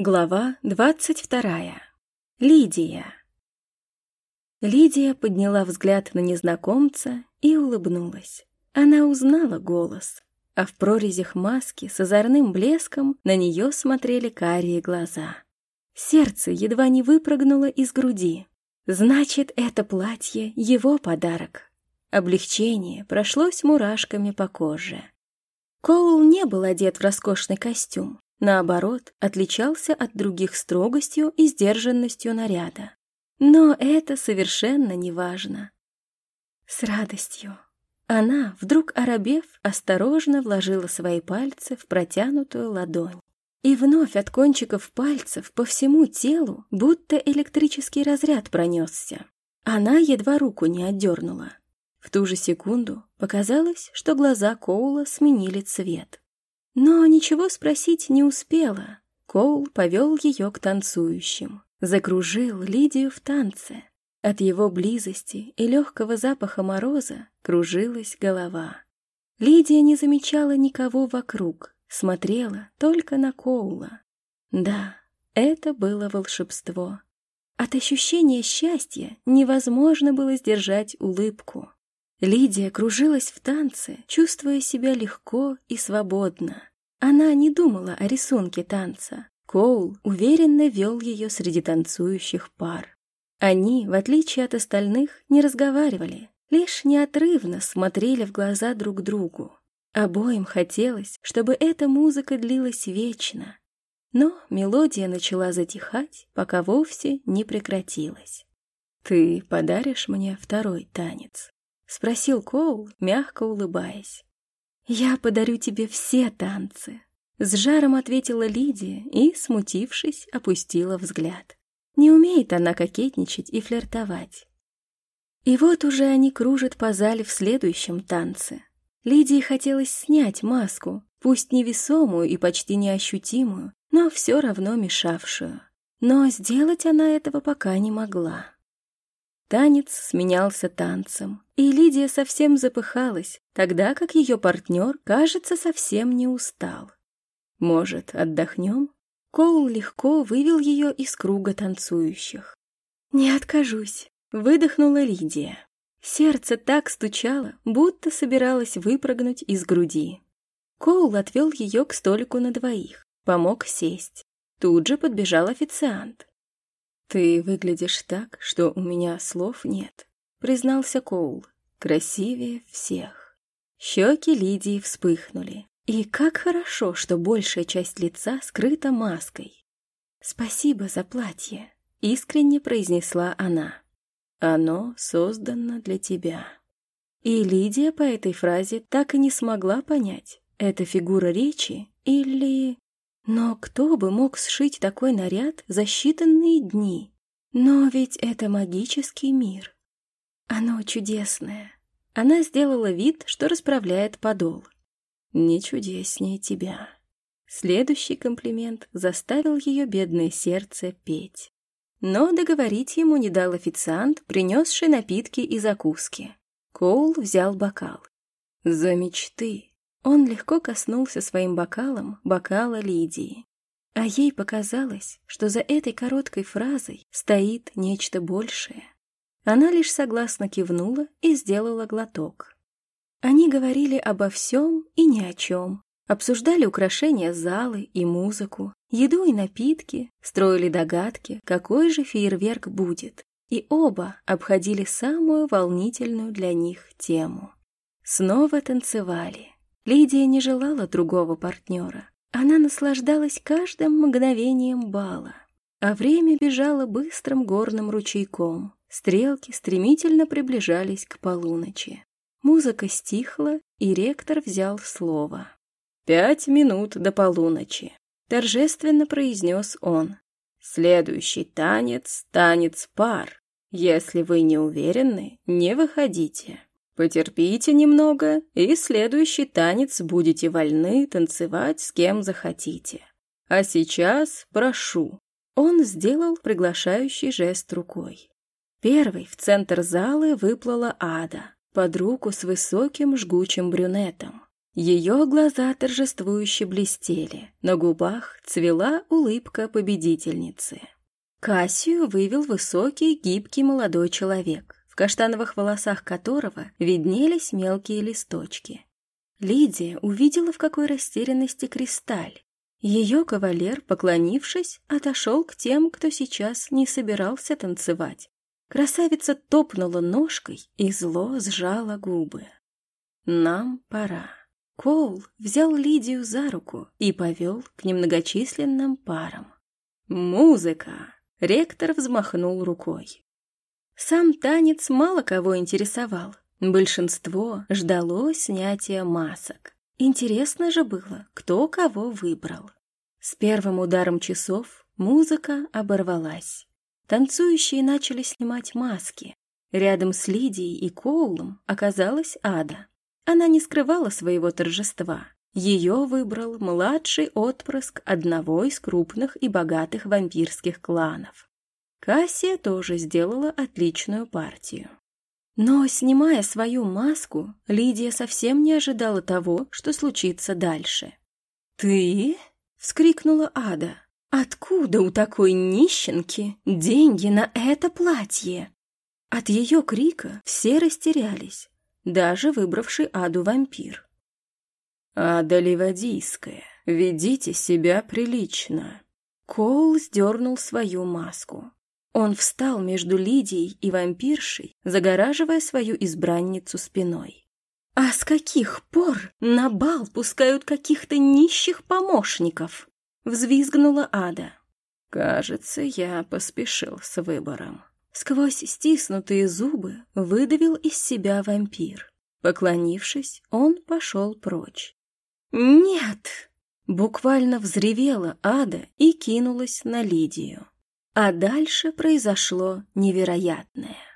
Глава двадцать вторая. Лидия. Лидия подняла взгляд на незнакомца и улыбнулась. Она узнала голос, а в прорезях маски с озорным блеском на нее смотрели карие глаза. Сердце едва не выпрыгнуло из груди. Значит, это платье — его подарок. Облегчение прошлось мурашками по коже. Коул не был одет в роскошный костюм, Наоборот, отличался от других строгостью и сдержанностью наряда. Но это совершенно не важно. С радостью. Она, вдруг оробев, осторожно вложила свои пальцы в протянутую ладонь. И вновь от кончиков пальцев по всему телу будто электрический разряд пронесся. Она едва руку не отдернула. В ту же секунду показалось, что глаза Коула сменили цвет. Но ничего спросить не успела. Коул повел ее к танцующим. Закружил Лидию в танце. От его близости и легкого запаха мороза кружилась голова. Лидия не замечала никого вокруг, смотрела только на Коула. Да, это было волшебство. От ощущения счастья невозможно было сдержать улыбку. Лидия кружилась в танце, чувствуя себя легко и свободно. Она не думала о рисунке танца. Коул уверенно вел ее среди танцующих пар. Они, в отличие от остальных, не разговаривали, лишь неотрывно смотрели в глаза друг другу. Обоим хотелось, чтобы эта музыка длилась вечно. Но мелодия начала затихать, пока вовсе не прекратилась. «Ты подаришь мне второй танец?» — спросил Коул, мягко улыбаясь. «Я подарю тебе все танцы», — с жаром ответила Лидия и, смутившись, опустила взгляд. Не умеет она кокетничать и флиртовать. И вот уже они кружат по зале в следующем танце. Лидии хотелось снять маску, пусть невесомую и почти неощутимую, но все равно мешавшую. Но сделать она этого пока не могла. Танец сменялся танцем, и Лидия совсем запыхалась, тогда как ее партнер, кажется, совсем не устал. «Может, отдохнем?» Коул легко вывел ее из круга танцующих. «Не откажусь», — выдохнула Лидия. Сердце так стучало, будто собиралось выпрыгнуть из груди. Коул отвел ее к столику на двоих, помог сесть. Тут же подбежал официант. «Ты выглядишь так, что у меня слов нет», — признался Коул. «Красивее всех». Щеки Лидии вспыхнули. И как хорошо, что большая часть лица скрыта маской. «Спасибо за платье», — искренне произнесла она. «Оно создано для тебя». И Лидия по этой фразе так и не смогла понять, это фигура речи или... Но кто бы мог сшить такой наряд за считанные дни? Но ведь это магический мир. Оно чудесное. Она сделала вид, что расправляет подол. Не чудеснее тебя. Следующий комплимент заставил ее бедное сердце петь. Но договорить ему не дал официант, принесший напитки и закуски. Коул взял бокал. «За мечты!» Он легко коснулся своим бокалом бокала Лидии. А ей показалось, что за этой короткой фразой стоит нечто большее. Она лишь согласно кивнула и сделала глоток. Они говорили обо всем и ни о чем. Обсуждали украшения залы и музыку, еду и напитки, строили догадки, какой же фейерверк будет. И оба обходили самую волнительную для них тему. Снова танцевали. Лидия не желала другого партнера. Она наслаждалась каждым мгновением бала. А время бежало быстрым горным ручейком. Стрелки стремительно приближались к полуночи. Музыка стихла, и ректор взял слово. «Пять минут до полуночи», — торжественно произнес он. «Следующий танец — танец пар. Если вы не уверены, не выходите». Потерпите немного, и следующий танец будете вольны танцевать с кем захотите. А сейчас прошу». Он сделал приглашающий жест рукой. Первой в центр зала выплыла Ада, под руку с высоким жгучим брюнетом. Ее глаза торжествующе блестели, на губах цвела улыбка победительницы. Кассию вывел высокий, гибкий молодой человек, каштановых волосах которого виднелись мелкие листочки. Лидия увидела, в какой растерянности кристаль. Ее кавалер, поклонившись, отошел к тем, кто сейчас не собирался танцевать. Красавица топнула ножкой и зло сжала губы. «Нам пора». Коул взял Лидию за руку и повел к немногочисленным парам. «Музыка!» — ректор взмахнул рукой. Сам танец мало кого интересовал. Большинство ждало снятия масок. Интересно же было, кто кого выбрал. С первым ударом часов музыка оборвалась. Танцующие начали снимать маски. Рядом с Лидией и Коулом оказалась Ада. Она не скрывала своего торжества. Ее выбрал младший отпрыск одного из крупных и богатых вампирских кланов. Кассия тоже сделала отличную партию. Но, снимая свою маску, Лидия совсем не ожидала того, что случится дальше. «Ты?» — вскрикнула Ада. «Откуда у такой нищенки деньги на это платье?» От ее крика все растерялись, даже выбравший Аду вампир. «Ада Ливадийская, ведите себя прилично». Коул сдернул свою маску. Он встал между Лидией и вампиршей, загораживая свою избранницу спиной. «А с каких пор на бал пускают каких-то нищих помощников?» — взвизгнула Ада. «Кажется, я поспешил с выбором». Сквозь стиснутые зубы выдавил из себя вампир. Поклонившись, он пошел прочь. «Нет!» — буквально взревела Ада и кинулась на Лидию. А дальше произошло невероятное.